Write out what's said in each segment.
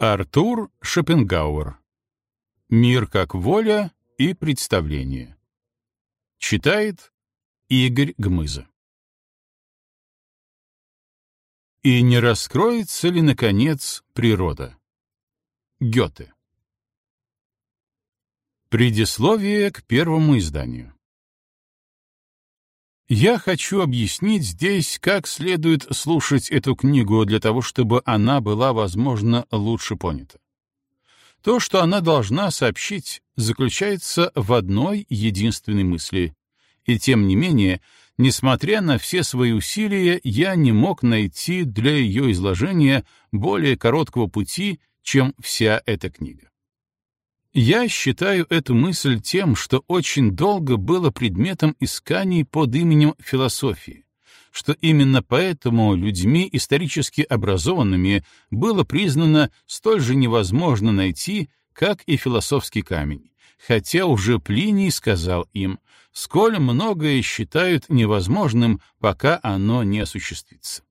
Артур Шопенгауэр. Мир как воля и представление. Читает Игорь Гмыза. И не раскроется ли, наконец, природа? Гёте. Предисловие к первому изданию. Я хочу объяснить здесь, как следует слушать эту книгу для того, чтобы она была, возможно, лучше понята. То, что она должна сообщить, заключается в одной единственной мысли. И тем не менее, несмотря на все свои усилия, я не мог найти для ее изложения более короткого пути, чем вся эта книга. Я считаю эту мысль тем, что очень долго было предметом исканий под именем философии, что именно поэтому людьми исторически образованными было признано столь же невозможно найти, как и философский камень, хотя уже Плиний сказал им, сколь многое считают невозможным, пока оно не осуществится.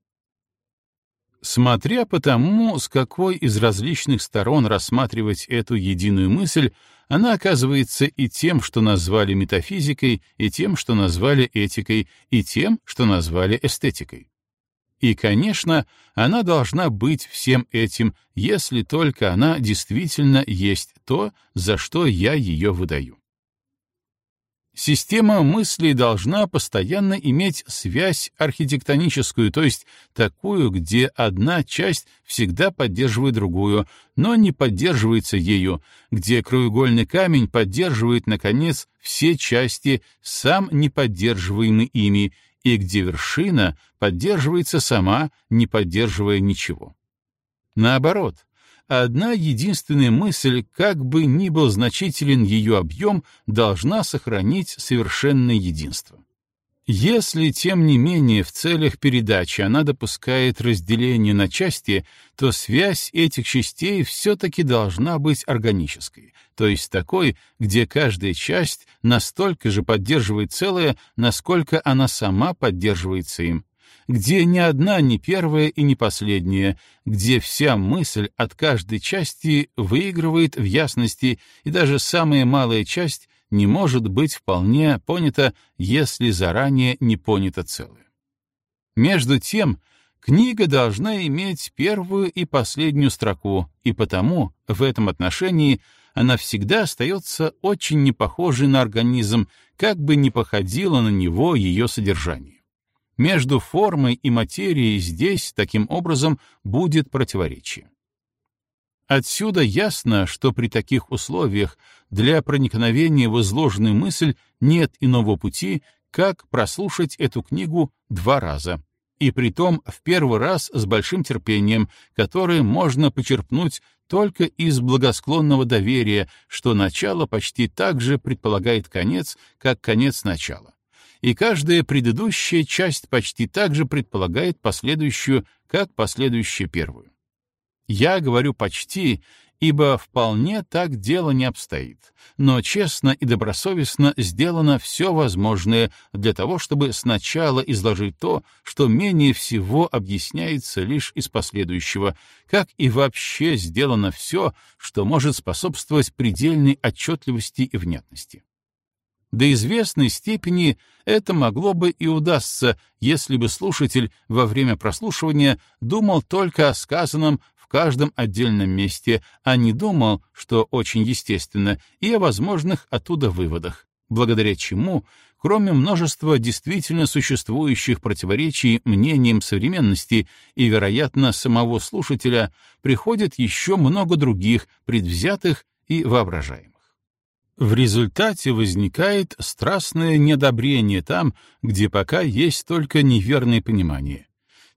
Смотря по тому, с какой из различных сторон рассматривать эту единую мысль, она оказывается и тем, что назвали метафизикой, и тем, что назвали этикой, и тем, что назвали эстетикой. И, конечно, она должна быть всем этим, если только она действительно есть то, за что я ее выдаю. Система мыслей должна постоянно иметь связь архитектоническую, то есть такую, где одна часть всегда поддерживает другую, но не поддерживается ею, где краеугольный камень поддерживает, наконец, все части, сам не поддерживаемый ими, и где вершина поддерживается сама, не поддерживая ничего. Наоборот, одна единственная мысль, как бы ни был значителен ее объем, должна сохранить совершенное единство. Если, тем не менее, в целях передачи она допускает разделение на части, то связь этих частей все-таки должна быть органической, то есть такой, где каждая часть настолько же поддерживает целое, насколько она сама поддерживается им, где ни одна не первая и не последняя, где вся мысль от каждой части выигрывает в ясности, и даже самая малая часть не может быть вполне понята, если заранее не понято целое. Между тем, книга должна иметь первую и последнюю строку, и потому в этом отношении она всегда остается очень непохожей на организм, как бы не походило на него ее содержание. Между формой и материей здесь, таким образом, будет противоречие. Отсюда ясно, что при таких условиях для проникновения в изложенную мысль нет иного пути, как прослушать эту книгу два раза, и притом в первый раз с большим терпением, которое можно почерпнуть только из благосклонного доверия, что начало почти так же предполагает конец, как конец начала и каждая предыдущая часть почти так же предполагает последующую, как последующая первую. Я говорю «почти», ибо вполне так дело не обстоит, но честно и добросовестно сделано все возможное для того, чтобы сначала изложить то, что менее всего объясняется лишь из последующего, как и вообще сделано все, что может способствовать предельной отчетливости и внятности. До известной степени это могло бы и удастся, если бы слушатель во время прослушивания думал только о сказанном в каждом отдельном месте, а не думал, что очень естественно, и о возможных оттуда выводах, благодаря чему, кроме множества действительно существующих противоречий мнениям современности и, вероятно, самого слушателя, приходит еще много других, предвзятых и воображаемых. В результате возникает страстное неодобрение там, где пока есть только неверное понимание.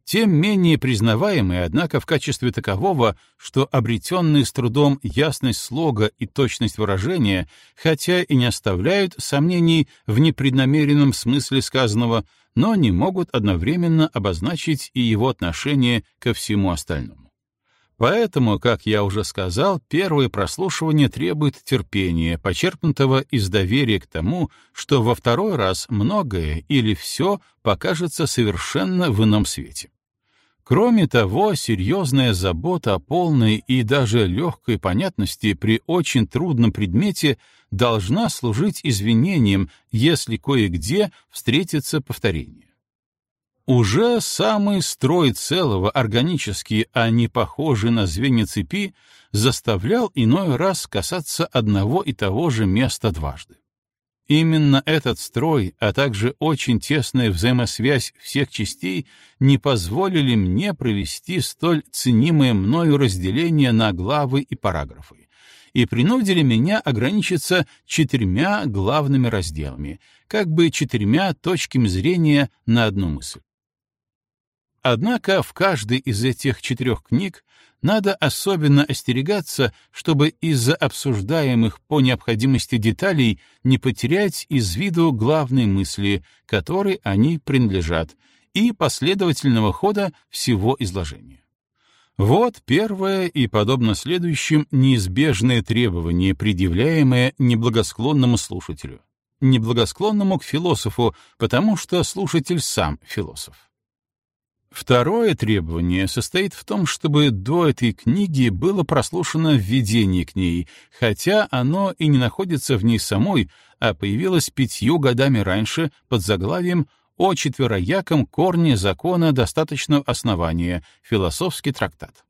Тем менее признаваемое, однако, в качестве такового, что обретенные с трудом ясность слога и точность выражения, хотя и не оставляют сомнений в непреднамеренном смысле сказанного, но не могут одновременно обозначить и его отношение ко всему остальному. Поэтому, как я уже сказал, первое прослушивание требует терпения, почерпнутого из доверия к тому, что во второй раз многое или все покажется совершенно в ином свете. Кроме того, серьезная забота о полной и даже легкой понятности при очень трудном предмете должна служить извинением, если кое-где встретится повторение. Уже самый строй целого, органический, а не похожий на звенья цепи, заставлял иной раз касаться одного и того же места дважды. Именно этот строй, а также очень тесная взаимосвязь всех частей не позволили мне провести столь ценимое мною разделение на главы и параграфы и принудили меня ограничиться четырьмя главными разделами, как бы четырьмя точками зрения на одну мысль. Однако в каждой из этих четырех книг надо особенно остерегаться, чтобы из-за обсуждаемых по необходимости деталей не потерять из виду главной мысли, которой они принадлежат, и последовательного хода всего изложения. Вот первое и, подобно следующим, неизбежное требование, предъявляемое неблагосклонному слушателю. Неблагосклонному к философу, потому что слушатель сам философ. Второе требование состоит в том, чтобы до этой книги было прослушано введение к ней, хотя оно и не находится в ней самой, а появилось пятью годами раньше под заглавием «О четверояком корне закона достаточного основания. Философский трактат».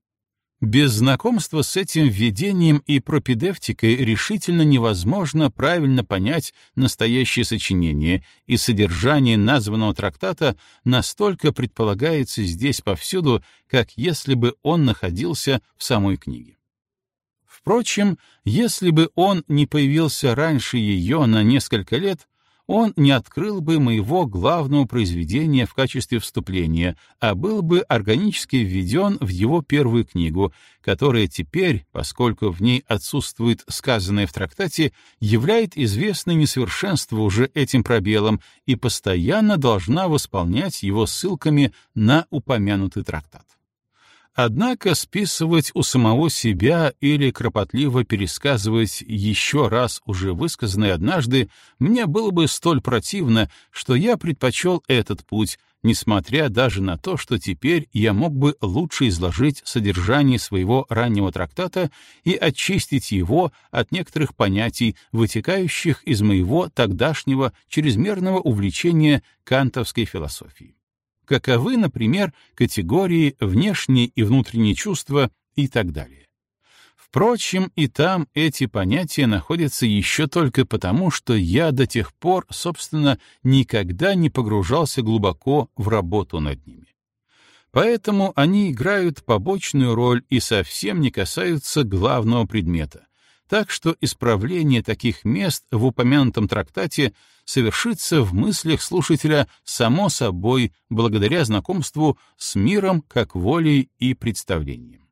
Без знакомства с этим введением и пропедевтикой решительно невозможно правильно понять настоящее сочинение, и содержание названного трактата настолько предполагается здесь повсюду, как если бы он находился в самой книге. Впрочем, если бы он не появился раньше ее на несколько лет, он не открыл бы моего главного произведения в качестве вступления, а был бы органически введен в его первую книгу, которая теперь, поскольку в ней отсутствует сказанное в трактате, является известное несовершенство уже этим пробелом и постоянно должна восполнять его ссылками на упомянутый трактат. Однако списывать у самого себя или кропотливо пересказывать еще раз уже высказанное однажды мне было бы столь противно, что я предпочел этот путь, несмотря даже на то, что теперь я мог бы лучше изложить содержание своего раннего трактата и очистить его от некоторых понятий, вытекающих из моего тогдашнего чрезмерного увлечения кантовской философией каковы, например, категории внешние и внутренние чувства и так далее. Впрочем, и там эти понятия находятся еще только потому, что я до тех пор, собственно, никогда не погружался глубоко в работу над ними. Поэтому они играют побочную роль и совсем не касаются главного предмета, так что исправление таких мест в упомянутом трактате совершится в мыслях слушателя само собой благодаря знакомству с миром как волей и представлением.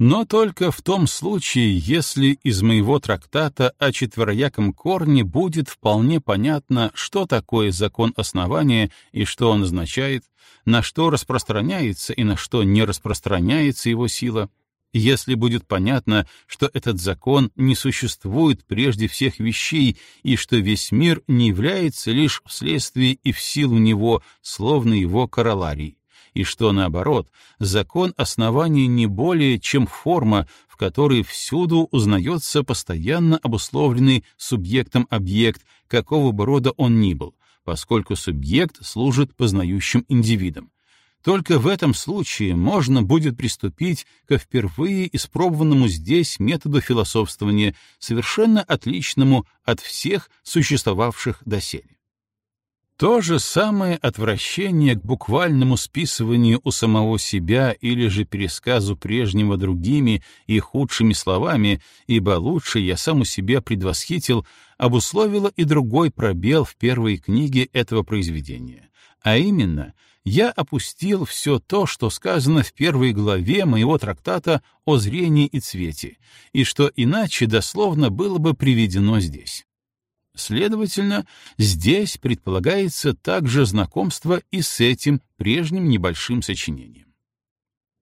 Но только в том случае, если из моего трактата о четверояком корне будет вполне понятно, что такое закон основания и что он означает, на что распространяется и на что не распространяется его сила — если будет понятно, что этот закон не существует прежде всех вещей и что весь мир не является лишь вследствие и в силу него, словно его короларий, и что, наоборот, закон основания не более, чем форма, в которой всюду узнается постоянно обусловленный субъектом объект, какого бы рода он ни был, поскольку субъект служит познающим индивидом, только в этом случае можно будет приступить ко впервые испробованному здесь методу философствования, совершенно отличному от всех существовавших доселе. То же самое отвращение к буквальному списыванию у самого себя или же пересказу прежнего другими и худшими словами, ибо лучше я сам у себя предвосхитил, обусловило и другой пробел в первой книге этого произведения, а именно — я опустил все то, что сказано в первой главе моего трактата о зрении и цвете, и что иначе дословно было бы приведено здесь. Следовательно, здесь предполагается также знакомство и с этим прежним небольшим сочинением.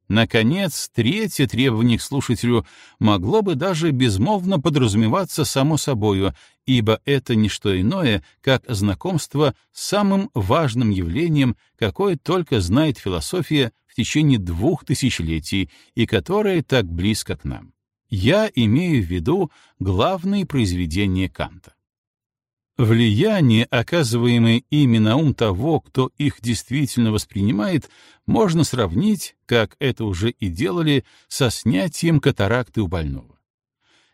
Наконец, третье требование к слушателю могло бы даже безмолвно подразумеваться само собою, ибо это не что иное, как знакомство с самым важным явлением, какое только знает философия в течение двух тысячелетий и которая так близко к нам. Я имею в виду главные произведения Канта. Влияние, оказываемое ими на ум того, кто их действительно воспринимает, можно сравнить, как это уже и делали, со снятием катаракты у больного.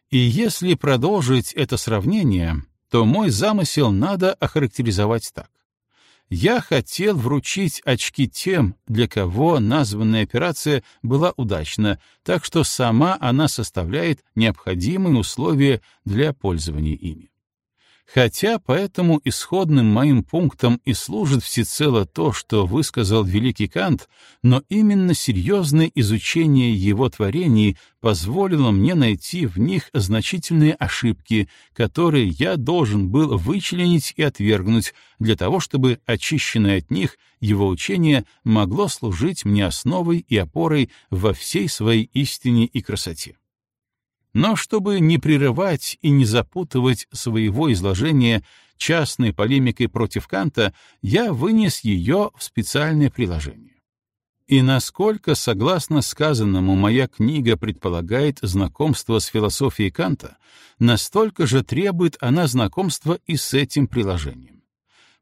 И если продолжить это сравнение, то мой замысел надо охарактеризовать так. Я хотел вручить очки тем, для кого названная операция была удачна, так что сама она составляет необходимые условия для пользования ими. Хотя по этому исходным моим пунктам и служит всецело то, что высказал великий Кант, но именно серьезное изучение его творений позволило мне найти в них значительные ошибки, которые я должен был вычленить и отвергнуть, для того чтобы очищенное от них его учение могло служить мне основой и опорой во всей своей истине и красоте. Но чтобы не прерывать и не запутывать своего изложения частной полемикой против Канта, я вынес ее в специальное приложение. И насколько, согласно сказанному, моя книга предполагает знакомство с философией Канта, настолько же требует она знакомства и с этим приложением.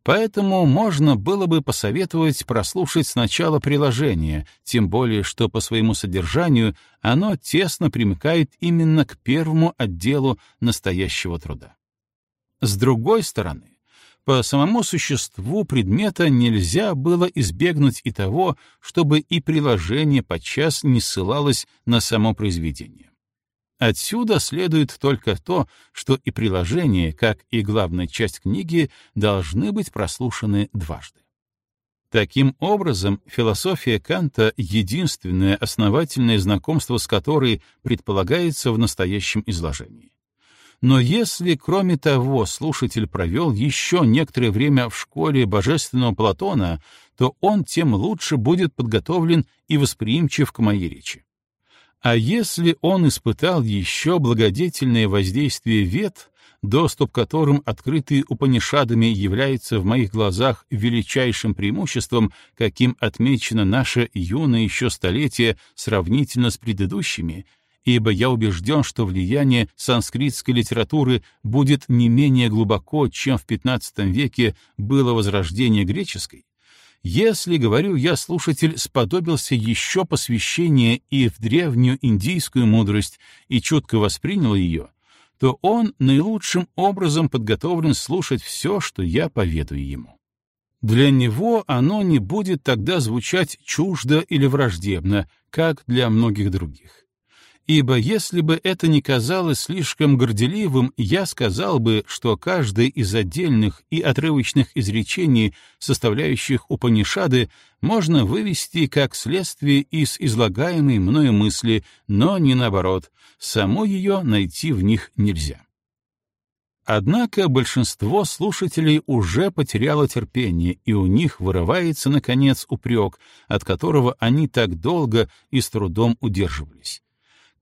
Поэтому можно было бы посоветовать прослушать сначала приложение, тем более что по своему содержанию оно тесно примыкает именно к первому отделу настоящего труда. С другой стороны, по самому существу предмета нельзя было избегнуть и того, чтобы и приложение подчас не ссылалось на само произведение. Отсюда следует только то, что и приложение, как и главная часть книги, должны быть прослушаны дважды. Таким образом, философия Канта — единственное основательное знакомство с которой предполагается в настоящем изложении. Но если, кроме того, слушатель провел еще некоторое время в школе божественного Платона, то он тем лучше будет подготовлен и восприимчив к моей речи. А если он испытал еще благодетельное воздействие вет, доступ к которым, открытый Упанишадами, является в моих глазах величайшим преимуществом, каким отмечено наше юное еще столетие сравнительно с предыдущими, ибо я убежден, что влияние санскритской литературы будет не менее глубоко, чем в XV веке было возрождение греческой, если, говорю я, слушатель сподобился еще посвящения и в древнюю индийскую мудрость и чутко воспринял ее, то он наилучшим образом подготовлен слушать все, что я поведаю ему. Для него оно не будет тогда звучать чуждо или враждебно, как для многих других ибо если бы это не казалось слишком горделивым, я сказал бы, что каждое из отдельных и отрывочных изречений, составляющих Упанишады, можно вывести как следствие из излагаемой мною мысли, но не наоборот, само ее найти в них нельзя. Однако большинство слушателей уже потеряло терпение, и у них вырывается, наконец, упрек, от которого они так долго и с трудом удерживались.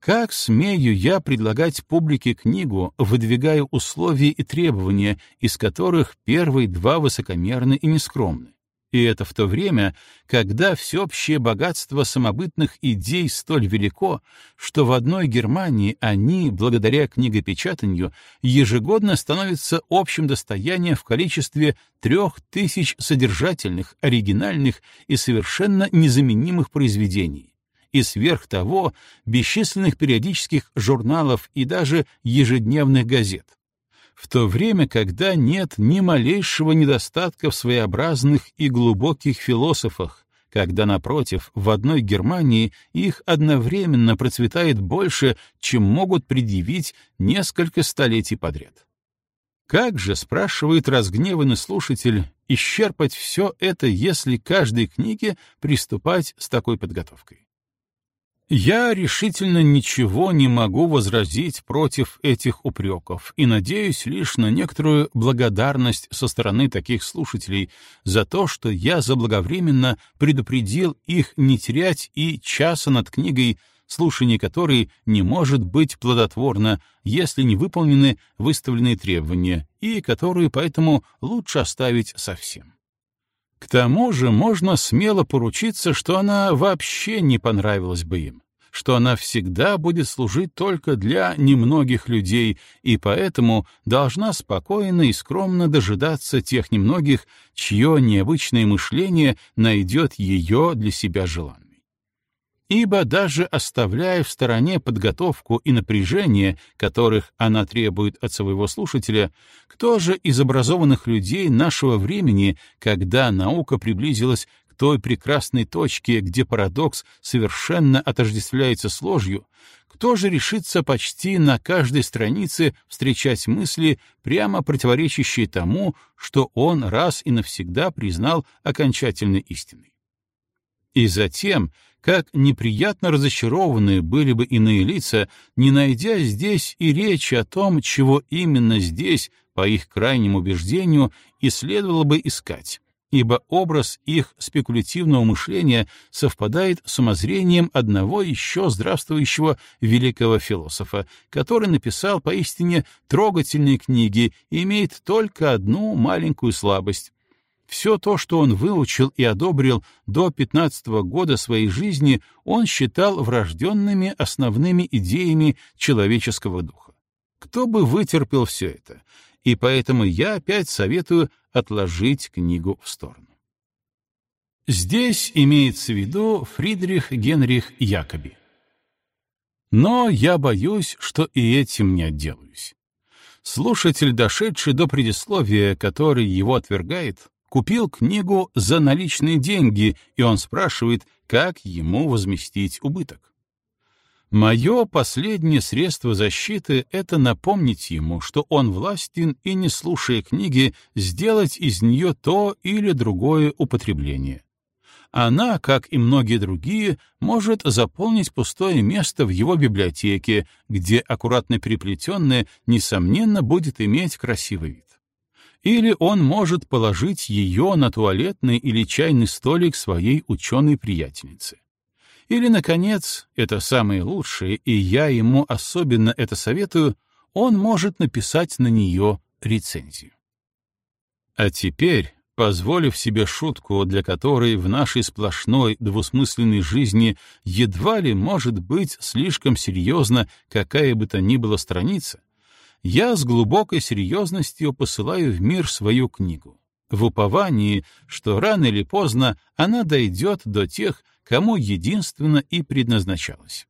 Как смею я предлагать публике книгу, выдвигая условия и требования, из которых первые два высокомерны и нескромны? И это в то время, когда всеобщее богатство самобытных идей столь велико, что в одной Германии они, благодаря книгопечатанию, ежегодно становятся общим достоянием в количестве трех тысяч содержательных, оригинальных и совершенно незаменимых произведений и сверх того бесчисленных периодических журналов и даже ежедневных газет. В то время, когда нет ни малейшего недостатка в своеобразных и глубоких философах, когда, напротив, в одной Германии их одновременно процветает больше, чем могут предъявить несколько столетий подряд. Как же, спрашивает разгневанный слушатель, исчерпать все это, если каждой книге приступать с такой подготовкой? Я решительно ничего не могу возразить против этих упреков и надеюсь лишь на некоторую благодарность со стороны таких слушателей за то, что я заблаговременно предупредил их не терять и часа над книгой, слушание которой не может быть плодотворно, если не выполнены выставленные требования, и которую поэтому лучше оставить совсем. К тому же можно смело поручиться, что она вообще не понравилась бы им, что она всегда будет служить только для немногих людей и поэтому должна спокойно и скромно дожидаться тех немногих, чье необычное мышление найдет ее для себя желанным ибо даже оставляя в стороне подготовку и напряжение, которых она требует от своего слушателя, кто же из образованных людей нашего времени, когда наука приблизилась к той прекрасной точке, где парадокс совершенно отождествляется с ложью, кто же решится почти на каждой странице встречать мысли, прямо противоречащие тому, что он раз и навсегда признал окончательной истиной? И затем, как неприятно разочарованные были бы иные лица, не найдя здесь и речи о том, чего именно здесь, по их крайнему убеждению, и следовало бы искать, ибо образ их спекулятивного мышления совпадает с умозрением одного еще здравствующего великого философа, который написал поистине трогательные книги и имеет только одну маленькую слабость все то, что он выучил и одобрил до 15 -го года своей жизни, он считал врожденными основными идеями человеческого духа. Кто бы вытерпел все это? И поэтому я опять советую отложить книгу в сторону. Здесь имеется в виду Фридрих Генрих Якоби. Но я боюсь, что и этим не отделаюсь. Слушатель, дошедший до предисловия, который его отвергает, купил книгу за наличные деньги, и он спрашивает, как ему возместить убыток. Мое последнее средство защиты — это напомнить ему, что он властен и, не слушая книги, сделать из нее то или другое употребление. Она, как и многие другие, может заполнить пустое место в его библиотеке, где аккуратно переплетенное, несомненно, будет иметь красивый вид или он может положить ее на туалетный или чайный столик своей ученой-приятельницы. Или, наконец, это самое лучшее, и я ему особенно это советую, он может написать на нее рецензию. А теперь, позволив себе шутку, для которой в нашей сплошной двусмысленной жизни едва ли может быть слишком серьезна какая бы то ни была страница, я с глубокой серьезностью посылаю в мир свою книгу, в уповании, что рано или поздно она дойдет до тех, кому единственно и предназначалась.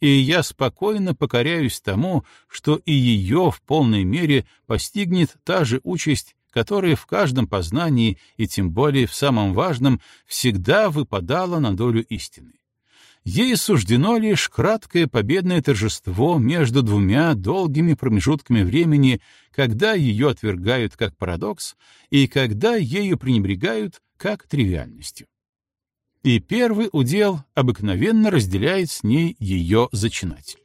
И я спокойно покоряюсь тому, что и ее в полной мере постигнет та же участь, которая в каждом познании, и тем более в самом важном, всегда выпадала на долю истины ей суждено лишь краткое победное торжество между двумя долгими промежутками времени, когда ее отвергают как парадокс и когда ею пренебрегают как тривиальностью. И первый удел обыкновенно разделяет с ней ее зачинатель.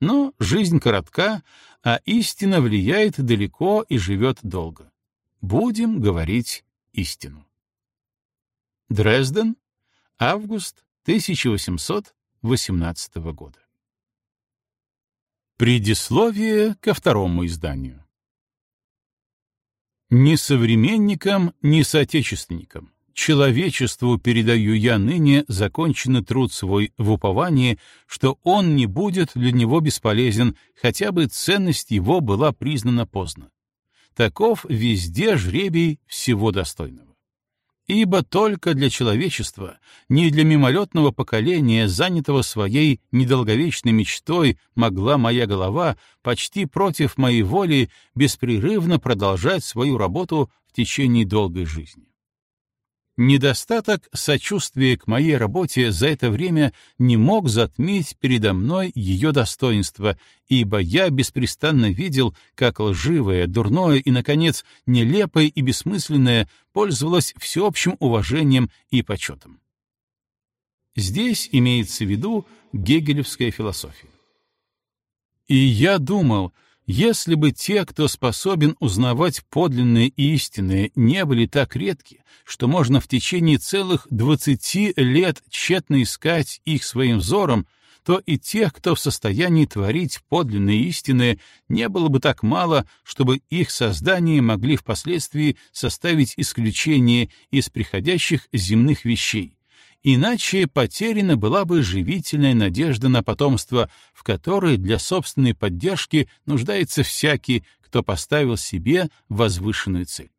Но жизнь коротка, а истина влияет далеко и живет долго. Будем говорить истину. Дрезден, август 1818 года. Предисловие ко второму изданию. Ни современникам, ни соотечественникам, человечеству передаю я ныне законченный труд свой в уповании, что он не будет для него бесполезен, хотя бы ценность его была признана поздно. Таков везде жребий всего достойного. Ибо только для человечества, не для мимолетного поколения, занятого своей недолговечной мечтой, могла моя голова почти против моей воли беспрерывно продолжать свою работу в течение долгой жизни. Недостаток сочувствия к моей работе за это время не мог затмить передо мной ее достоинство, ибо я беспрестанно видел, как лживое, дурное и, наконец, нелепое и бессмысленное пользовалось всеобщим уважением и почетом. Здесь имеется в виду гегелевская философия. И я думал, если бы те, кто способен узнавать подлинные истины, не были так редки, что можно в течение целых двадцати лет тщетно искать их своим взором, то и тех, кто в состоянии творить подлинные истины, не было бы так мало, чтобы их создание могли впоследствии составить исключение из приходящих земных вещей, Иначе потеряна была бы живительная надежда на потомство, в которой для собственной поддержки нуждается всякий, кто поставил себе возвышенную цель.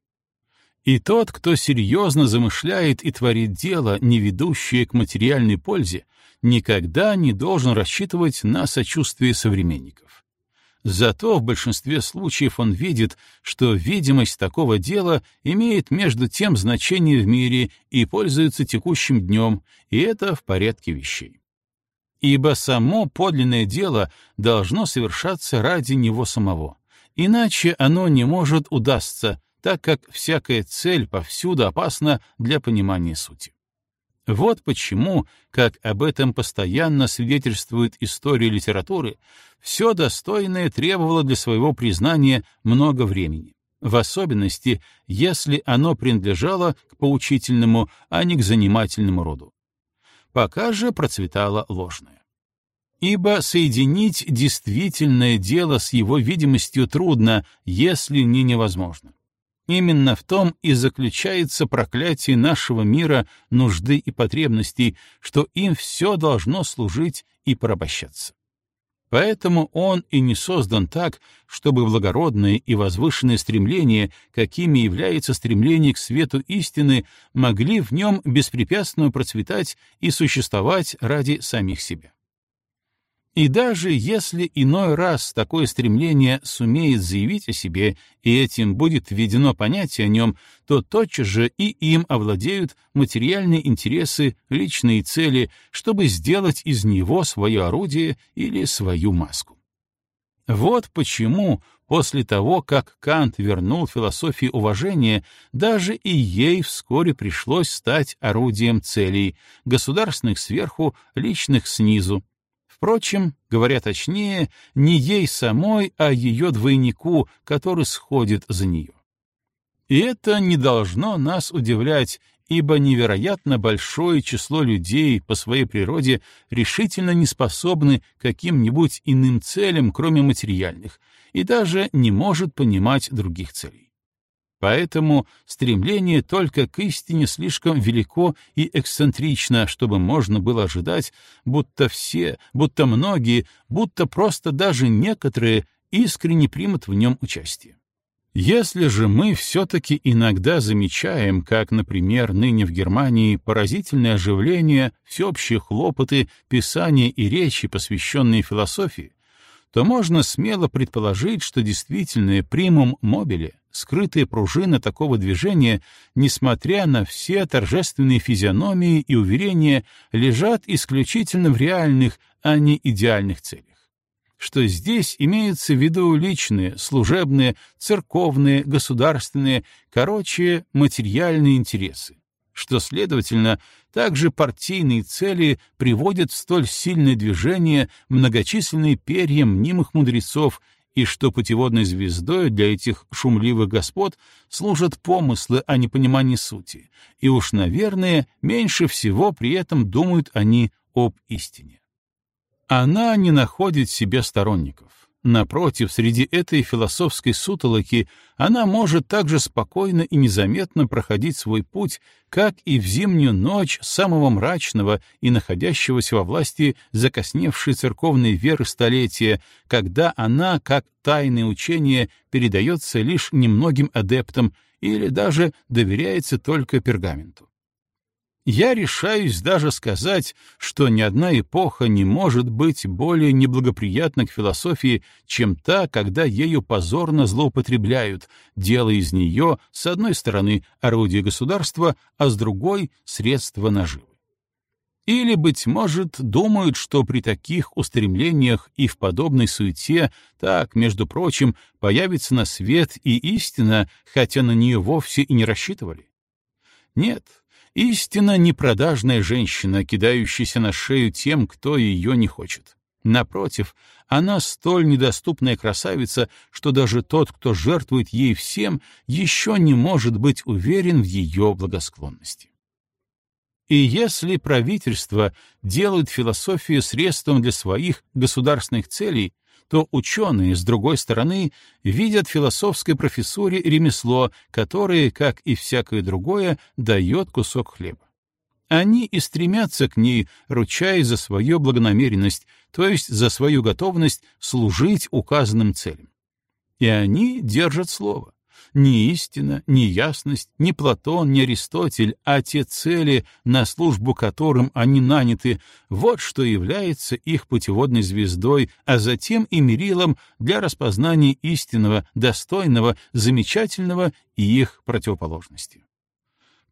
И тот, кто серьезно замышляет и творит дело, не ведущее к материальной пользе, никогда не должен рассчитывать на сочувствие современников. Зато в большинстве случаев он видит, что видимость такого дела имеет между тем значение в мире и пользуется текущим днем, и это в порядке вещей. Ибо само подлинное дело должно совершаться ради него самого, иначе оно не может удастся, так как всякая цель повсюду опасна для понимания сути. Вот почему, как об этом постоянно свидетельствует история литературы, все достойное требовало для своего признания много времени, в особенности, если оно принадлежало к поучительному, а не к занимательному роду. Пока же процветало ложное. Ибо соединить действительное дело с его видимостью трудно, если не невозможно. Именно в том и заключается проклятие нашего мира нужды и потребностей, что им все должно служить и порабощаться. Поэтому он и не создан так, чтобы благородные и возвышенные стремления, какими является стремление к свету истины, могли в нем беспрепятственно процветать и существовать ради самих себя. И даже если иной раз такое стремление сумеет заявить о себе, и этим будет введено понятие о нем, то тотчас же и им овладеют материальные интересы, личные цели, чтобы сделать из него свое орудие или свою маску. Вот почему после того, как Кант вернул философии уважения, даже и ей вскоре пришлось стать орудием целей, государственных сверху, личных снизу, Впрочем, говоря точнее, не ей самой, а ее двойнику, который сходит за нее. И это не должно нас удивлять, ибо невероятно большое число людей по своей природе решительно не способны каким-нибудь иным целям, кроме материальных, и даже не может понимать других целей. Поэтому стремление только к истине слишком велико и эксцентрично, чтобы можно было ожидать, будто все, будто многие, будто просто даже некоторые искренне примут в нем участие. Если же мы все-таки иногда замечаем, как, например, ныне в Германии поразительное оживление, всеобщие хлопоты, писания и речи, посвященные философии, то можно смело предположить, что действительное примум мобили, скрытая пружина такого движения, несмотря на все торжественные физиономии и уверения, лежат исключительно в реальных, а не идеальных целях. Что здесь имеются в виду личные, служебные, церковные, государственные, короче, материальные интересы что, следовательно, также партийные цели приводят в столь сильное движение многочисленные перья мнимых мудрецов и что путеводной звездой для этих шумливых господ служат помыслы, а не понимание сути, и уж, наверное, меньше всего при этом думают они об истине. Она не находит себе сторонников. Напротив, среди этой философской сутолоки она может также спокойно и незаметно проходить свой путь, как и в зимнюю ночь самого мрачного и находящегося во власти закосневшей церковной веры столетия, когда она, как тайное учение, передается лишь немногим адептам или даже доверяется только пергаменту. Я решаюсь даже сказать, что ни одна эпоха не может быть более неблагоприятна к философии, чем та, когда ею позорно злоупотребляют, делая из нее, с одной стороны, орудие государства, а с другой — средство наживы. Или, быть может, думают, что при таких устремлениях и в подобной суете так, между прочим, появится на свет и истина, хотя на нее вовсе и не рассчитывали? Нет, Истинно непродажная женщина, кидающаяся на шею тем, кто ее не хочет. Напротив, она столь недоступная красавица, что даже тот, кто жертвует ей всем, еще не может быть уверен в ее благосклонности. И если правительства делают философию средством для своих государственных целей, то ученые, с другой стороны, видят в философской профессуре ремесло, которое, как и всякое другое, дает кусок хлеба. Они и стремятся к ней, ручаясь за свою благонамеренность, то есть за свою готовность служить указанным целям. И они держат слово. Ни истина, ни ясность, ни Платон, ни Аристотель, а те цели, на службу которым они наняты, вот что является их путеводной звездой, а затем и мерилом для распознания истинного, достойного, замечательного и их противоположности.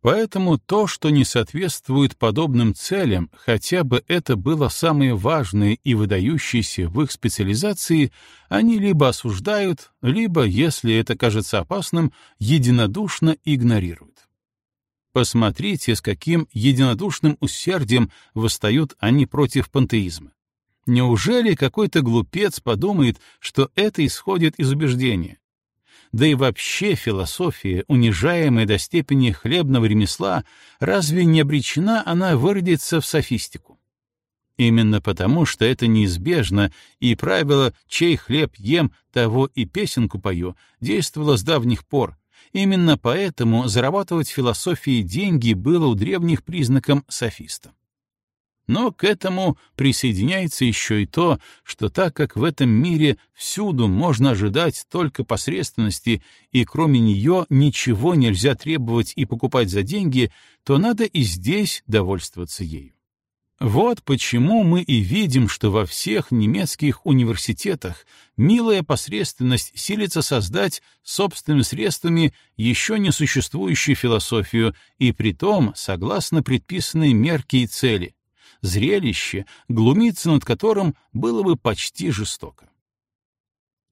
Поэтому то, что не соответствует подобным целям, хотя бы это было самое важное и выдающееся в их специализации, они либо осуждают, либо, если это кажется опасным, единодушно игнорируют. Посмотрите, с каким единодушным усердием восстают они против пантеизма. Неужели какой-то глупец подумает, что это исходит из убеждения? Да и вообще философия, унижаемая до степени хлебного ремесла, разве не обречена она выродиться в софистику? Именно потому, что это неизбежно, и правило «чей хлеб ем, того и песенку пою» действовало с давних пор. Именно поэтому зарабатывать философией деньги было у древних признаком софиста. Но к этому присоединяется еще и то, что так как в этом мире всюду можно ожидать только посредственности, и кроме нее ничего нельзя требовать и покупать за деньги, то надо и здесь довольствоваться ею. Вот почему мы и видим, что во всех немецких университетах милая посредственность силится создать собственными средствами еще не существующую философию, и притом согласно предписанной мерке и цели, зрелище, глумиться над которым было бы почти жестоко.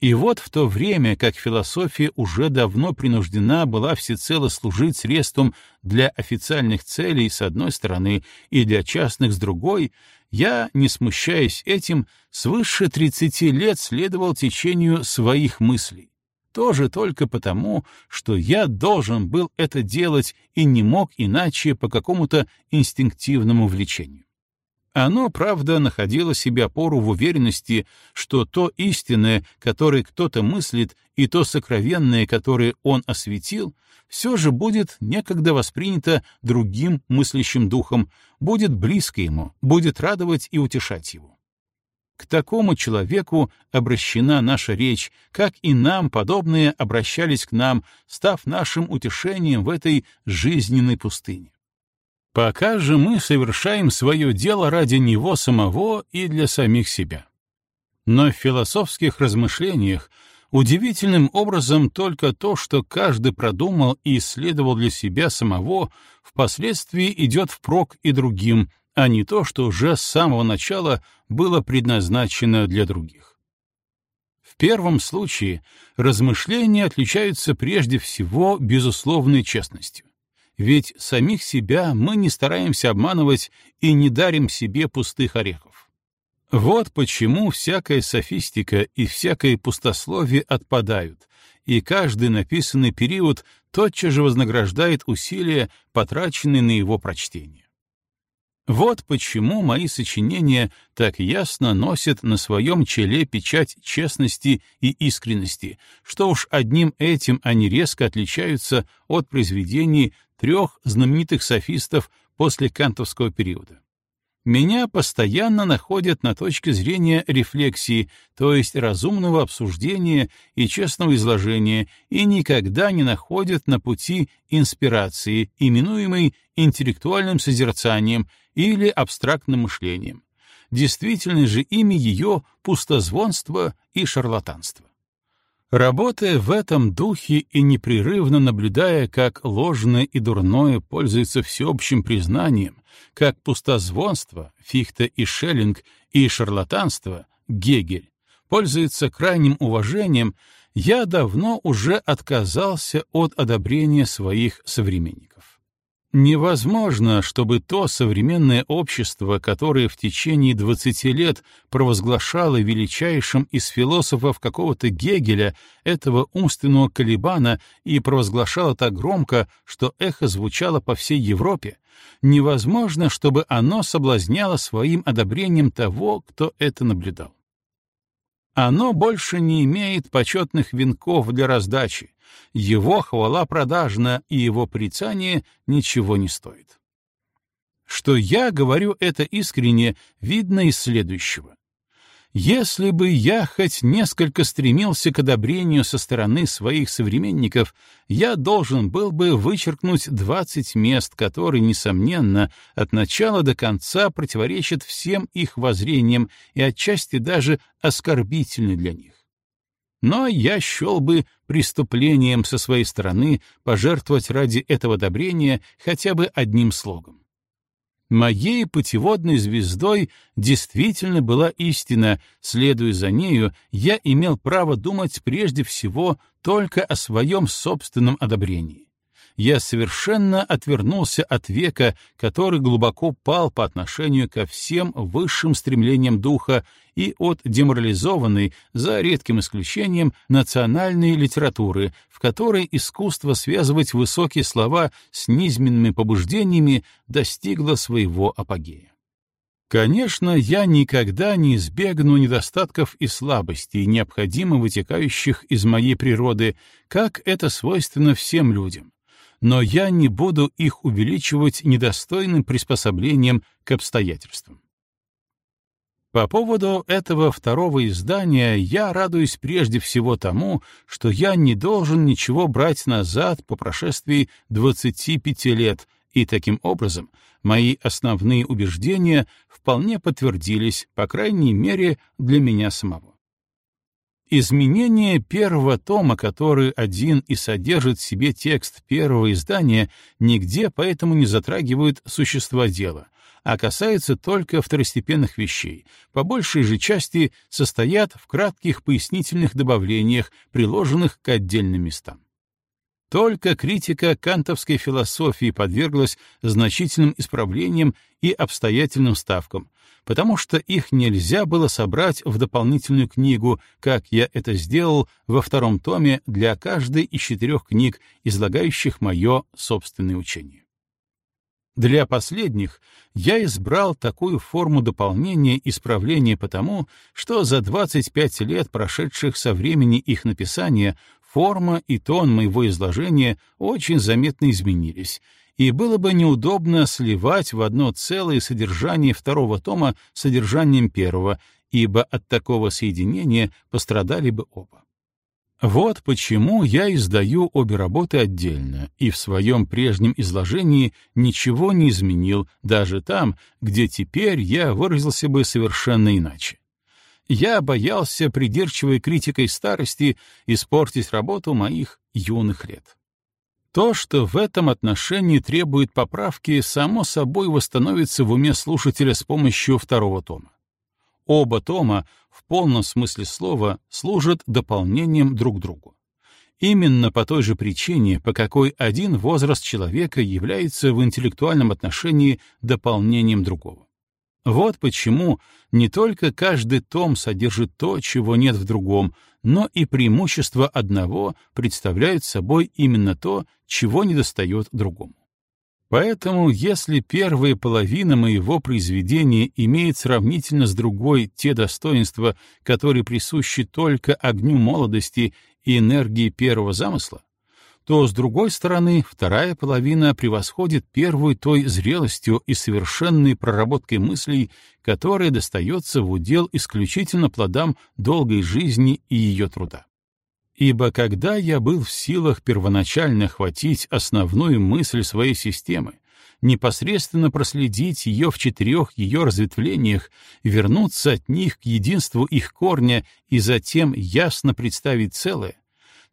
И вот в то время, как философия уже давно принуждена была всецело служить средством для официальных целей с одной стороны и для частных с другой, я, не смущаясь этим, свыше 30 лет следовал течению своих мыслей. Тоже только потому, что я должен был это делать и не мог иначе по какому-то инстинктивному влечению. Оно, правда, находило себе опору в уверенности, что то истинное, которое кто-то мыслит, и то сокровенное, которое он осветил, все же будет некогда воспринято другим мыслящим духом, будет близко ему, будет радовать и утешать его. К такому человеку обращена наша речь, как и нам подобные обращались к нам, став нашим утешением в этой жизненной пустыне. Пока же мы совершаем свое дело ради него самого и для самих себя. Но в философских размышлениях удивительным образом только то, что каждый продумал и исследовал для себя самого, впоследствии идет впрок и другим, а не то, что уже с самого начала было предназначено для других. В первом случае размышления отличаются прежде всего безусловной честностью ведь самих себя мы не стараемся обманывать и не дарим себе пустых орехов. Вот почему всякая софистика и всякое пустословие отпадают, и каждый написанный период тотчас же вознаграждает усилия, потраченные на его прочтение. Вот почему мои сочинения так ясно носят на своем челе печать честности и искренности, что уж одним этим они резко отличаются от произведений трех знаменитых софистов после кантовского периода. Меня постоянно находят на точке зрения рефлексии, то есть разумного обсуждения и честного изложения, и никогда не находят на пути инспирации, именуемой интеллектуальным созерцанием или абстрактным мышлением. Действительно же имя ее — пустозвонство и шарлатанство. Работая в этом духе и непрерывно наблюдая, как ложное и дурное пользуются всеобщим признанием, как пустозвонство, Фихта и Шеллинг, и шарлатанство, Гегель, пользуются крайним уважением, я давно уже отказался от одобрения своих современников. Невозможно, чтобы то современное общество, которое в течение 20 лет провозглашало величайшим из философов какого-то Гегеля, этого умственного колебана, и провозглашало так громко, что эхо звучало по всей Европе, невозможно, чтобы оно соблазняло своим одобрением того, кто это наблюдал. Оно больше не имеет почетных венков для раздачи, его хвала продажна, и его прицание ничего не стоит. Что я говорю это искренне, видно из следующего. Если бы я хоть несколько стремился к одобрению со стороны своих современников, я должен был бы вычеркнуть 20 мест, которые, несомненно, от начала до конца противоречат всем их воззрениям и отчасти даже оскорбительны для них но я счел бы преступлением со своей стороны пожертвовать ради этого одобрения хотя бы одним слогом. Моей путеводной звездой действительно была истина, следуя за нею, я имел право думать прежде всего только о своем собственном одобрении я совершенно отвернулся от века, который глубоко пал по отношению ко всем высшим стремлениям духа и от деморализованной, за редким исключением, национальной литературы, в которой искусство связывать высокие слова с низменными побуждениями достигло своего апогея. Конечно, я никогда не избегну недостатков и слабостей, необходимо вытекающих из моей природы, как это свойственно всем людям но я не буду их увеличивать недостойным приспособлением к обстоятельствам. По поводу этого второго издания я радуюсь прежде всего тому, что я не должен ничего брать назад по прошествии 25 лет, и таким образом мои основные убеждения вполне подтвердились, по крайней мере, для меня самого. Изменение первого тома, который один и содержит в себе текст первого издания, нигде поэтому не затрагивают существа дела, а касается только второстепенных вещей, по большей же части состоят в кратких пояснительных добавлениях, приложенных к отдельным местам. Только критика кантовской философии подверглась значительным исправлениям и обстоятельным ставкам, потому что их нельзя было собрать в дополнительную книгу, как я это сделал во втором томе для каждой из четырех книг, излагающих мое собственное учение. Для последних я избрал такую форму дополнения и исправления потому, что за 25 лет, прошедших со времени их написания, форма и тон моего изложения очень заметно изменились, и было бы неудобно сливать в одно целое содержание второго тома с содержанием первого, ибо от такого соединения пострадали бы оба. Вот почему я издаю обе работы отдельно и в своем прежнем изложении ничего не изменил, даже там, где теперь я выразился бы совершенно иначе. Я боялся придирчивой критикой старости испортить работу моих юных лет. То, что в этом отношении требует поправки, само собой восстановится в уме слушателя с помощью второго тома. Оба тома, в полном смысле слова, служат дополнением друг другу. Именно по той же причине, по какой один возраст человека является в интеллектуальном отношении дополнением другого. Вот почему не только каждый том содержит то, чего нет в другом, но и преимущества одного представляют собой именно то, чего недостает другому. Поэтому, если первая половина моего произведения имеет сравнительно с другой те достоинства, которые присущи только огню молодости и энергии первого замысла, то, с другой стороны, вторая половина превосходит первую той зрелостью и совершенной проработкой мыслей, которая достается в удел исключительно плодам долгой жизни и ее труда. Ибо когда я был в силах первоначально охватить основную мысль своей системы, непосредственно проследить ее в четырех ее разветвлениях, вернуться от них к единству их корня и затем ясно представить целое,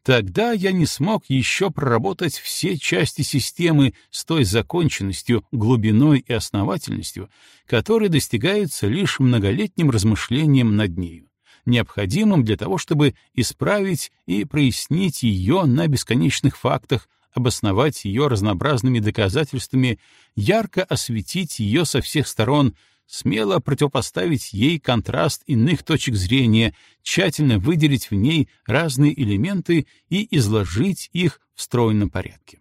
Тогда я не смог еще проработать все части системы с той законченностью, глубиной и основательностью, которые достигаются лишь многолетним размышлением над нею, необходимым для того, чтобы исправить и прояснить ее на бесконечных фактах, обосновать ее разнообразными доказательствами, ярко осветить ее со всех сторон, смело противопоставить ей контраст иных точек зрения, тщательно выделить в ней разные элементы и изложить их в стройном порядке.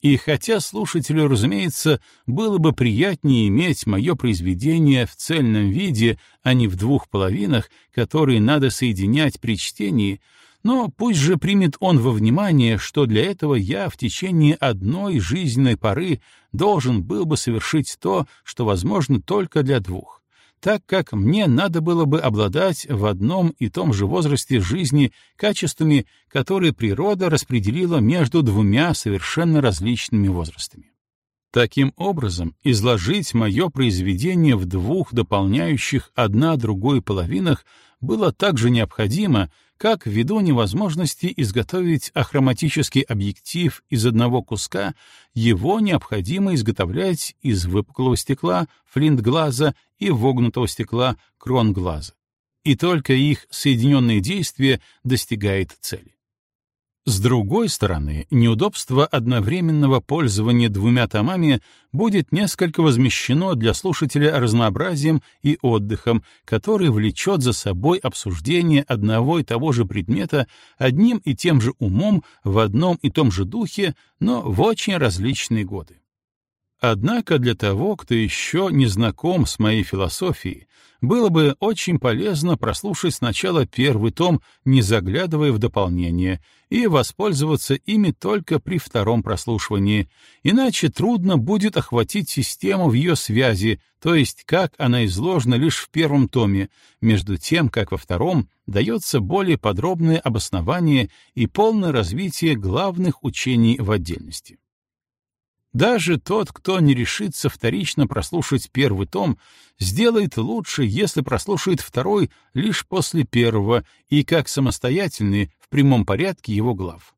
И хотя слушателю, разумеется, было бы приятнее иметь мое произведение в цельном виде, а не в двух половинах, которые надо соединять при чтении, но пусть же примет он во внимание, что для этого я в течение одной жизненной поры должен был бы совершить то, что возможно только для двух так как мне надо было бы обладать в одном и том же возрасте жизни качествами, которые природа распределила между двумя совершенно различными возрастами. Таким образом, изложить мое произведение в двух дополняющих одна другой половинах было так же необходимо, как ввиду невозможности изготовить ахроматический объектив из одного куска, его необходимо изготовлять из выпуклого стекла, флинт-глаза и вогнутого стекла, крон-глаза. И только их соединенное действие достигает цели. С другой стороны, неудобство одновременного пользования двумя томами будет несколько возмещено для слушателя разнообразием и отдыхом, который влечет за собой обсуждение одного и того же предмета одним и тем же умом в одном и том же духе, но в очень различные годы. Однако для того, кто еще не знаком с моей философией, было бы очень полезно прослушать сначала первый том, не заглядывая в дополнение, и воспользоваться ими только при втором прослушивании, иначе трудно будет охватить систему в ее связи, то есть как она изложена лишь в первом томе, между тем, как во втором дается более подробное обоснование и полное развитие главных учений в отдельности. Даже тот, кто не решится вторично прослушать первый том, сделает лучше, если прослушает второй лишь после первого и как самостоятельный в прямом порядке его глав.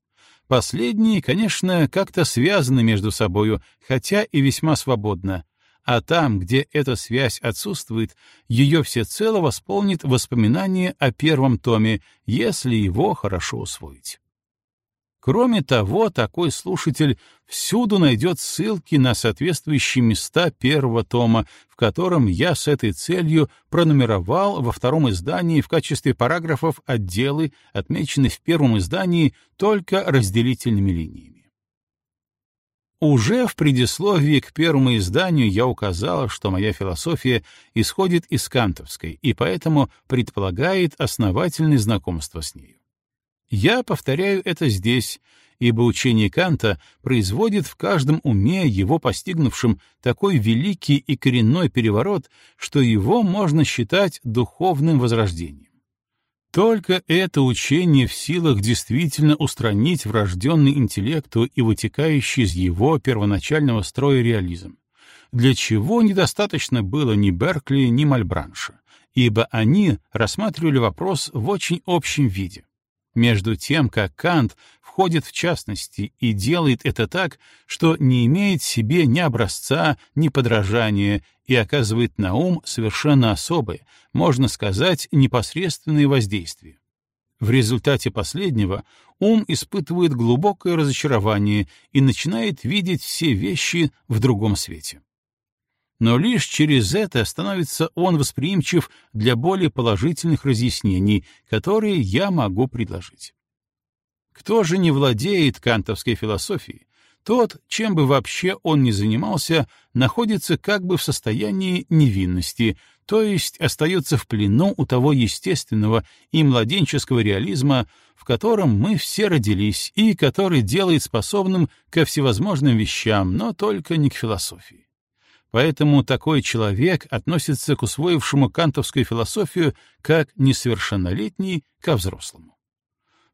Последние, конечно, как-то связаны между собою, хотя и весьма свободно, а там, где эта связь отсутствует, ее всецело восполнит воспоминание о первом томе, если его хорошо усвоить. Кроме того, такой слушатель всюду найдет ссылки на соответствующие места первого тома, в котором я с этой целью пронумеровал во втором издании в качестве параграфов отделы, отмеченные в первом издании только разделительными линиями. Уже в предисловии к первому изданию я указал, что моя философия исходит из кантовской и поэтому предполагает основательное знакомство с нею. Я повторяю это здесь, ибо учение Канта производит в каждом уме его постигнувшим такой великий и коренной переворот, что его можно считать духовным возрождением. Только это учение в силах действительно устранить врожденный интеллекту и вытекающий из его первоначального строя реализм, для чего недостаточно было ни Беркли, ни Мальбранша, ибо они рассматривали вопрос в очень общем виде между тем как Кант входит в частности и делает это так, что не имеет себе ни образца, ни подражания и оказывает на ум совершенно особое, можно сказать, непосредственное воздействие. В результате последнего ум испытывает глубокое разочарование и начинает видеть все вещи в другом свете но лишь через это становится он восприимчив для более положительных разъяснений, которые я могу предложить. Кто же не владеет кантовской философией, тот, чем бы вообще он ни занимался, находится как бы в состоянии невинности, то есть остается в плену у того естественного и младенческого реализма, в котором мы все родились и который делает способным ко всевозможным вещам, но только не к философии. Поэтому такой человек относится к усвоившему кантовскую философию как несовершеннолетний ко взрослому.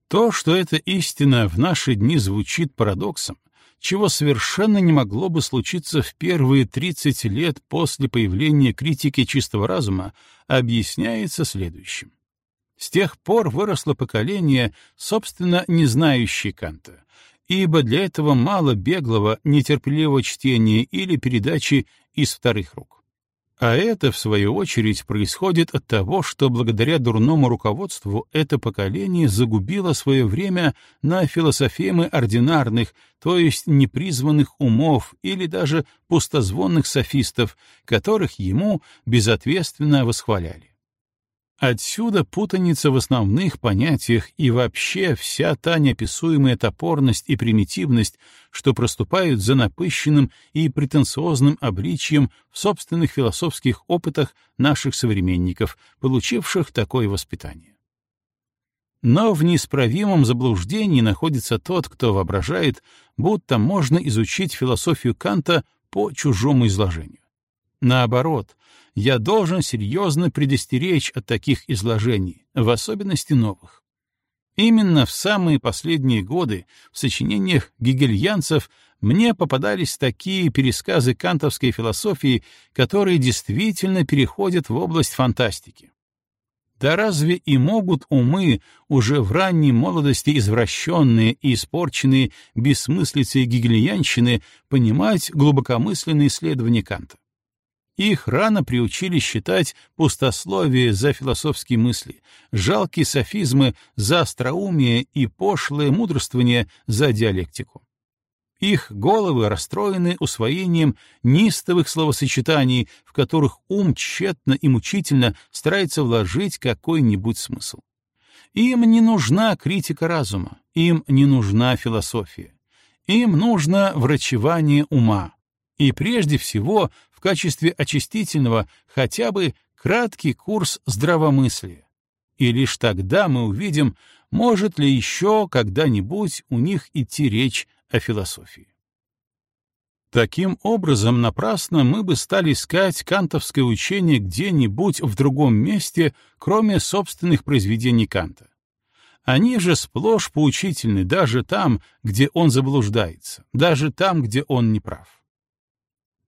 То, что эта истина в наши дни звучит парадоксом, чего совершенно не могло бы случиться в первые 30 лет после появления критики чистого разума, объясняется следующим. С тех пор выросло поколение, собственно, не знающее Канта, ибо для этого мало беглого, нетерпеливого чтения или передачи из вторых рук. А это, в свою очередь, происходит от того, что благодаря дурному руководству это поколение загубило свое время на философемы ординарных, то есть непризванных умов или даже пустозвонных софистов, которых ему безответственно восхваляли. Отсюда путаница в основных понятиях и вообще вся та неописуемая топорность и примитивность, что проступают за напыщенным и претенциозным обличием в собственных философских опытах наших современников, получивших такое воспитание. Но в неисправимом заблуждении находится тот, кто воображает, будто можно изучить философию Канта по чужому изложению. Наоборот, я должен серьезно предостеречь от таких изложений, в особенности новых. Именно в самые последние годы в сочинениях гегельянцев мне попадались такие пересказы кантовской философии, которые действительно переходят в область фантастики. Да разве и могут умы, уже в ранней молодости извращенные и испорченные бессмыслицей гегельянщины, понимать глубокомысленные исследования Канта? Их рано приучили считать пустословие за философские мысли, жалкие софизмы за остроумие и пошлое мудрствование за диалектику. Их головы расстроены усвоением нистовых словосочетаний, в которых ум тщетно и мучительно старается вложить какой-нибудь смысл. Им не нужна критика разума, им не нужна философия. Им нужно врачевание ума. И прежде всего в качестве очистительного хотя бы краткий курс здравомыслия. И лишь тогда мы увидим, может ли еще когда-нибудь у них идти речь о философии. Таким образом, напрасно мы бы стали искать кантовское учение где-нибудь в другом месте, кроме собственных произведений Канта. Они же сплошь поучительны даже там, где он заблуждается, даже там, где он не прав.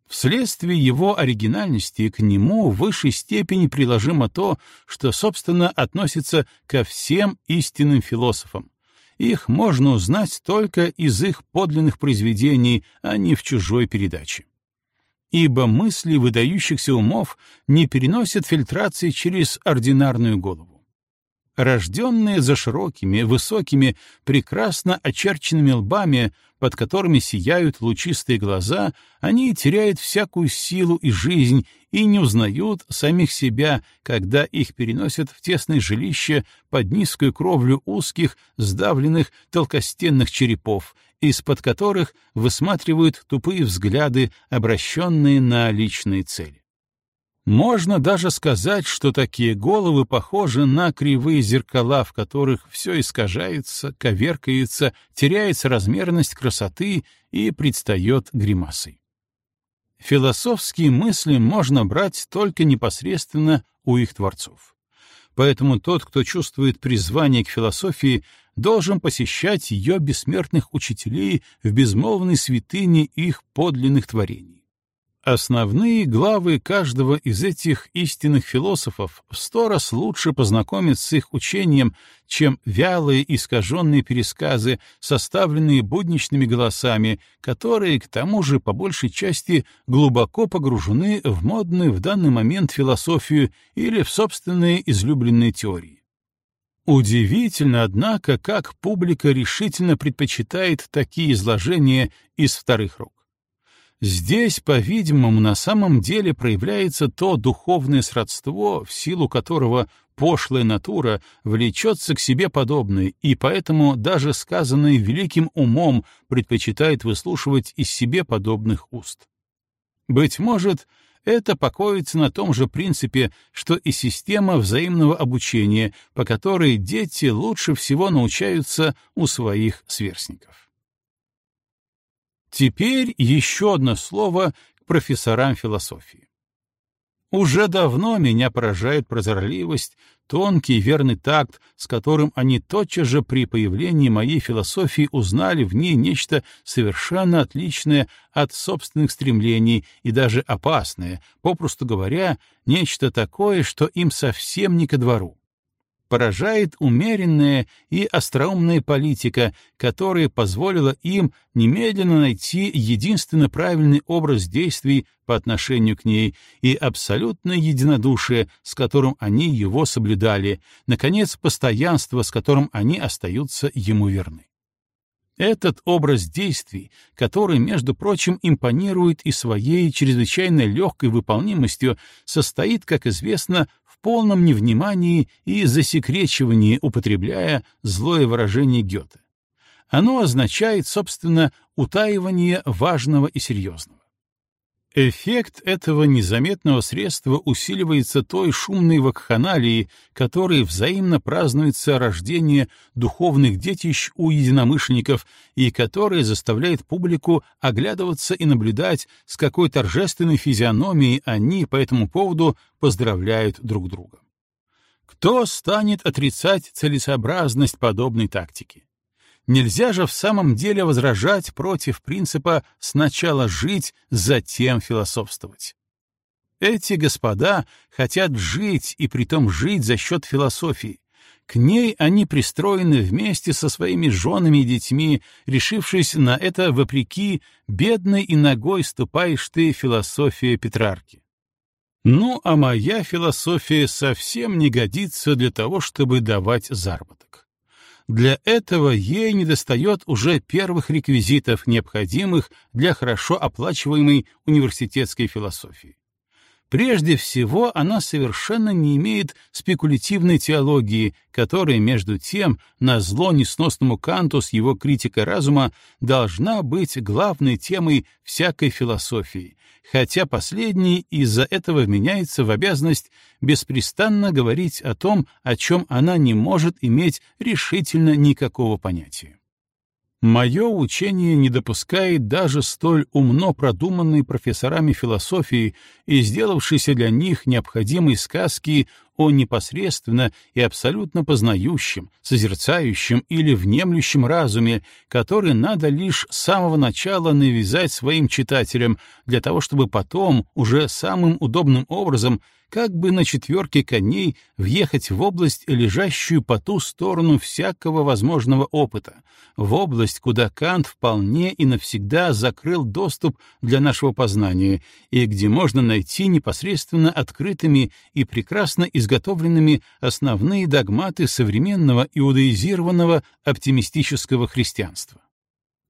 Вследствие его оригинальности к нему в высшей степени приложимо то, что, собственно, относится ко всем истинным философам. Их можно узнать только из их подлинных произведений, а не в чужой передаче. Ибо мысли выдающихся умов не переносят фильтрации через ординарную голову. Рожденные за широкими, высокими, прекрасно очерченными лбами, под которыми сияют лучистые глаза, они теряют всякую силу и жизнь и не узнают самих себя, когда их переносят в тесное жилище под низкую кровлю узких, сдавленных толкостенных черепов, из-под которых высматривают тупые взгляды, обращенные на личные цели. Можно даже сказать, что такие головы похожи на кривые зеркала, в которых все искажается, коверкается, теряется размерность красоты и предстает гримасой. Философские мысли можно брать только непосредственно у их творцов. Поэтому тот, кто чувствует призвание к философии, должен посещать ее бессмертных учителей в безмолвной святыне их подлинных творений. Основные главы каждого из этих истинных философов в сто раз лучше познакомить с их учением, чем вялые искаженные пересказы, составленные будничными голосами, которые, к тому же, по большей части глубоко погружены в модную в данный момент философию или в собственные излюбленные теории. Удивительно, однако, как публика решительно предпочитает такие изложения из вторых рук. Здесь, по-видимому, на самом деле проявляется то духовное сродство, в силу которого пошлая натура влечется к себе подобной, и поэтому даже сказанное великим умом предпочитает выслушивать из себе подобных уст. Быть может, это покоится на том же принципе, что и система взаимного обучения, по которой дети лучше всего научаются у своих сверстников. Теперь еще одно слово к профессорам философии. Уже давно меня поражает прозорливость, тонкий верный такт, с которым они тотчас же при появлении моей философии узнали в ней нечто совершенно отличное от собственных стремлений и даже опасное, попросту говоря, нечто такое, что им совсем не ко двору. Поражает умеренная и остроумная политика, которая позволила им немедленно найти единственно правильный образ действий по отношению к ней и абсолютное единодушие, с которым они его соблюдали, наконец, постоянство, с которым они остаются ему верны. Этот образ действий, который, между прочим, импонирует и своей чрезвычайно легкой выполнимостью, состоит, как известно, полном невнимании и засекречивании, употребляя злое выражение Гёте. Оно означает, собственно, утаивание важного и серьезного. Эффект этого незаметного средства усиливается той шумной вакханалией, которой взаимно празднуется рождение духовных детищ у единомышленников и которая заставляет публику оглядываться и наблюдать, с какой торжественной физиономией они по этому поводу поздравляют друг друга. Кто станет отрицать целесообразность подобной тактики? Нельзя же в самом деле возражать против принципа «сначала жить, затем философствовать». Эти господа хотят жить, и притом жить за счет философии. К ней они пристроены вместе со своими женами и детьми, решившись на это вопреки бедной и ногой ступаешь ты философия Петрарки. Ну, а моя философия совсем не годится для того, чтобы давать заработок. Для этого ей недостает уже первых реквизитов, необходимых для хорошо оплачиваемой университетской философии. Прежде всего, она совершенно не имеет спекулятивной теологии, которая, между тем, на зло несносному Канту с его критикой разума, должна быть главной темой всякой философии, хотя последний из-за этого меняется в обязанность беспрестанно говорить о том, о чем она не может иметь решительно никакого понятия. Мое учение не допускает даже столь умно продуманной профессорами философии и сделавшейся для них необходимой сказки о непосредственно и абсолютно познающем, созерцающем или внемлющем разуме, который надо лишь с самого начала навязать своим читателям для того, чтобы потом уже самым удобным образом как бы на четверке коней въехать в область, лежащую по ту сторону всякого возможного опыта, в область, куда Кант вполне и навсегда закрыл доступ для нашего познания и где можно найти непосредственно открытыми и прекрасно изготовленными основные догматы современного иудаизированного оптимистического христианства.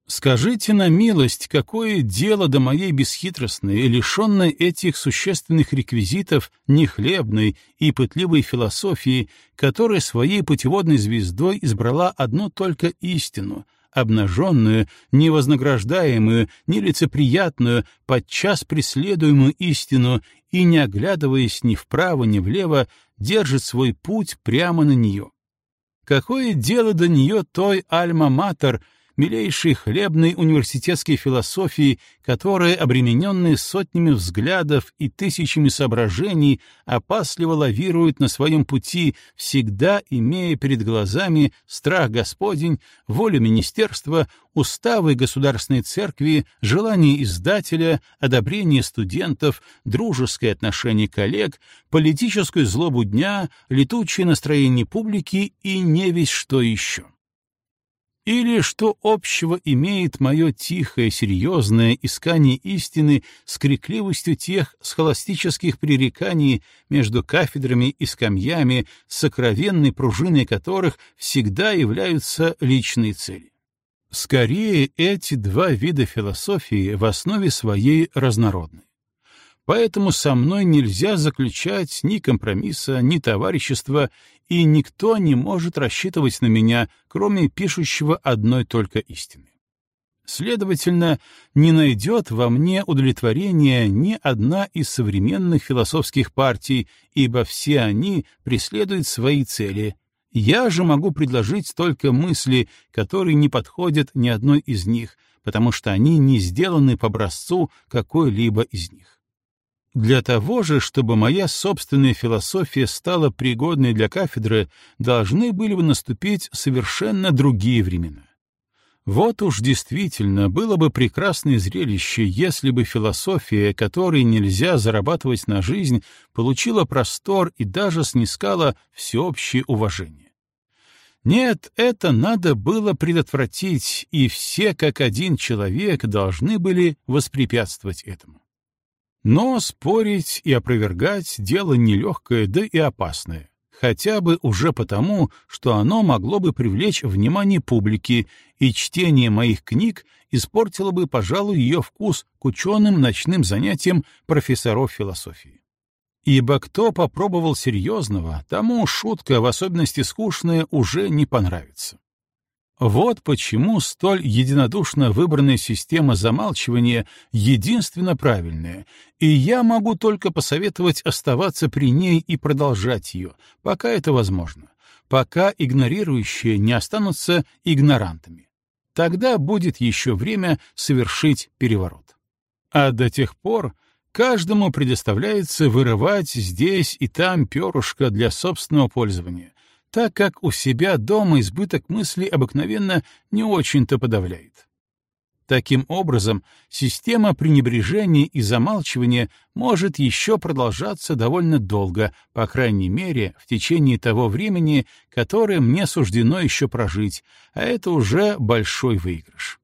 Скажите на милость, какое дело до моей бесхитростной лишенной этих существенных реквизитов нехлебной и пытливой философии, которая своей путеводной звездой избрала одну только истину, обнаженную, невознаграждаемую, нелицеприятную, подчас преследуемую истину и, не оглядываясь ни вправо, ни влево, держит свой путь прямо на нее. Какое дело до нее той альма-матер, милейшей хлебной университетской философии, которая, обремененная сотнями взглядов и тысячами соображений, опасливо лавирует на своем пути, всегда имея перед глазами страх Господень, волю министерства, уставы государственной церкви, желание издателя, одобрение студентов, дружеское отношение коллег, политическую злобу дня, летучее настроение публики и не весь что еще. Или что общего имеет мое тихое, серьезное искание истины с крикливостью тех схоластических пререканий между кафедрами и скамьями, сокровенной пружиной которых всегда являются личные цели? Скорее, эти два вида философии в основе своей разнородны. Поэтому со мной нельзя заключать ни компромисса, ни товарищества, и никто не может рассчитывать на меня, кроме пишущего одной только истины. Следовательно, не найдет во мне удовлетворения ни одна из современных философских партий, ибо все они преследуют свои цели. Я же могу предложить только мысли, которые не подходят ни одной из них, потому что они не сделаны по образцу какой-либо из них. Для того же, чтобы моя собственная философия стала пригодной для кафедры, должны были бы наступить совершенно другие времена. Вот уж действительно было бы прекрасное зрелище, если бы философия, которой нельзя зарабатывать на жизнь, получила простор и даже снискала всеобщее уважение. Нет, это надо было предотвратить, и все как один человек должны были воспрепятствовать этому. Но спорить и опровергать — дело нелегкое, да и опасное хотя бы уже потому, что оно могло бы привлечь внимание публики, и чтение моих книг испортило бы, пожалуй, ее вкус к ученым ночным занятиям профессоров философии. Ибо кто попробовал серьезного, тому шутка, в особенности скучная, уже не понравится. Вот почему столь единодушно выбранная система замалчивания единственно правильная, и я могу только посоветовать оставаться при ней и продолжать ее, пока это возможно, пока игнорирующие не останутся игнорантами. Тогда будет еще время совершить переворот. А до тех пор каждому предоставляется вырывать здесь и там перышко для собственного пользования, так как у себя дома избыток мыслей обыкновенно не очень-то подавляет. Таким образом, система пренебрежения и замалчивания может еще продолжаться довольно долго, по крайней мере, в течение того времени, которое мне суждено еще прожить, а это уже большой выигрыш.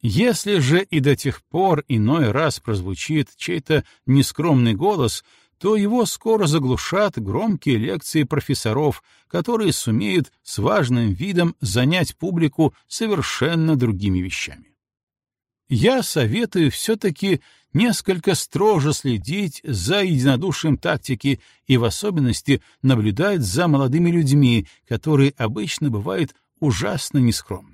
Если же и до тех пор иной раз прозвучит чей-то нескромный голос — то его скоро заглушат громкие лекции профессоров, которые сумеют с важным видом занять публику совершенно другими вещами. Я советую все-таки несколько строже следить за единодушием тактики и в особенности наблюдать за молодыми людьми, которые обычно бывают ужасно нескромны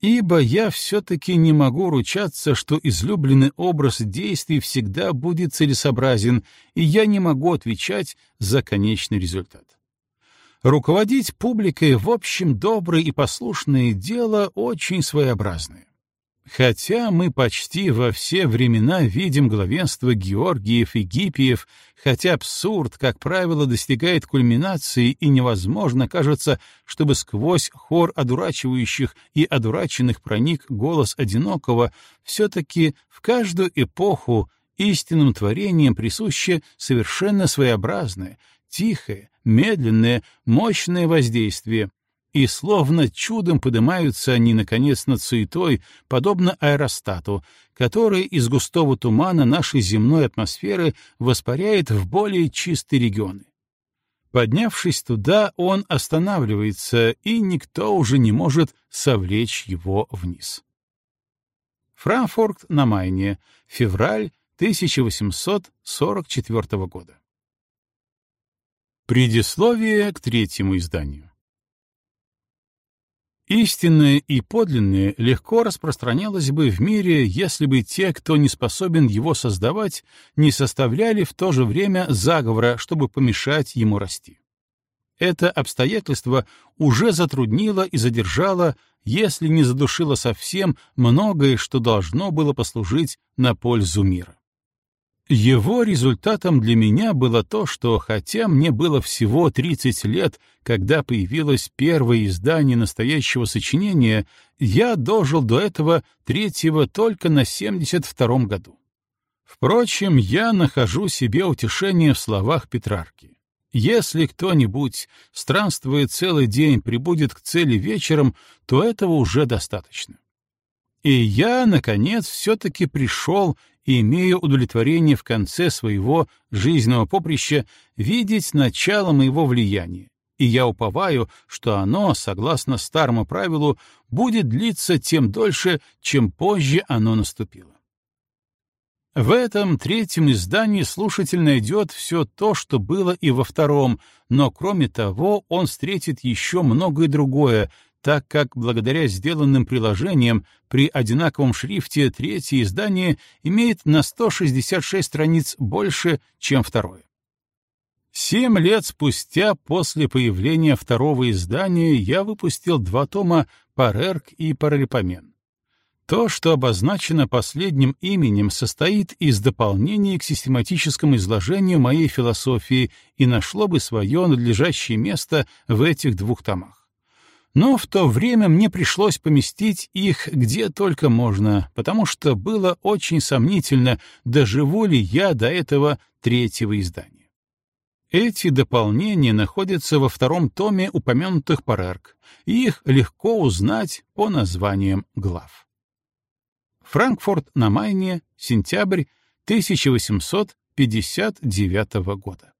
ибо я все-таки не могу ручаться, что излюбленный образ действий всегда будет целесообразен, и я не могу отвечать за конечный результат. Руководить публикой в общем доброе и послушное дело очень своеобразное. Хотя мы почти во все времена видим главенство Георгиев и Гиппиев, хотя абсурд, как правило, достигает кульминации и невозможно, кажется, чтобы сквозь хор одурачивающих и одураченных проник голос одинокого, все-таки в каждую эпоху истинным творением присуще совершенно своеобразное, тихое, медленное, мощное воздействие, и словно чудом поднимаются они, наконец, над суетой, подобно аэростату, который из густого тумана нашей земной атмосферы воспаряет в более чистые регионы. Поднявшись туда, он останавливается, и никто уже не может совлечь его вниз. Франкфурт на Майне, февраль 1844 года. Предисловие к третьему изданию. Истинное и подлинное легко распространялось бы в мире, если бы те, кто не способен его создавать, не составляли в то же время заговора, чтобы помешать ему расти. Это обстоятельство уже затруднило и задержало, если не задушило совсем, многое, что должно было послужить на пользу мира. Его результатом для меня было то, что хотя мне было всего 30 лет, когда появилось первое издание настоящего сочинения, я дожил до этого третьего только на 72-м году. Впрочем, я нахожу себе утешение в словах Петрарки. Если кто-нибудь, странствуя целый день, прибудет к цели вечером, то этого уже достаточно. И я, наконец, все-таки пришел и имею удовлетворение в конце своего жизненного поприща видеть начало моего влияния, и я уповаю, что оно, согласно старому правилу, будет длиться тем дольше, чем позже оно наступило. В этом третьем издании слушатель найдет все то, что было и во втором, но кроме того он встретит еще многое другое, так как благодаря сделанным приложениям при одинаковом шрифте третье издание имеет на 166 страниц больше, чем второе. Семь лет спустя после появления второго издания я выпустил два тома «Парерк» и «Паралипомен». То, что обозначено последним именем, состоит из дополнений к систематическому изложению моей философии и нашло бы свое надлежащее место в этих двух томах Но в то время мне пришлось поместить их где только можно, потому что было очень сомнительно, доживу ли я до этого третьего издания. Эти дополнения находятся во втором томе упомянутых парарк, и их легко узнать по названиям глав. Франкфурт на Майне, сентябрь 1859 года.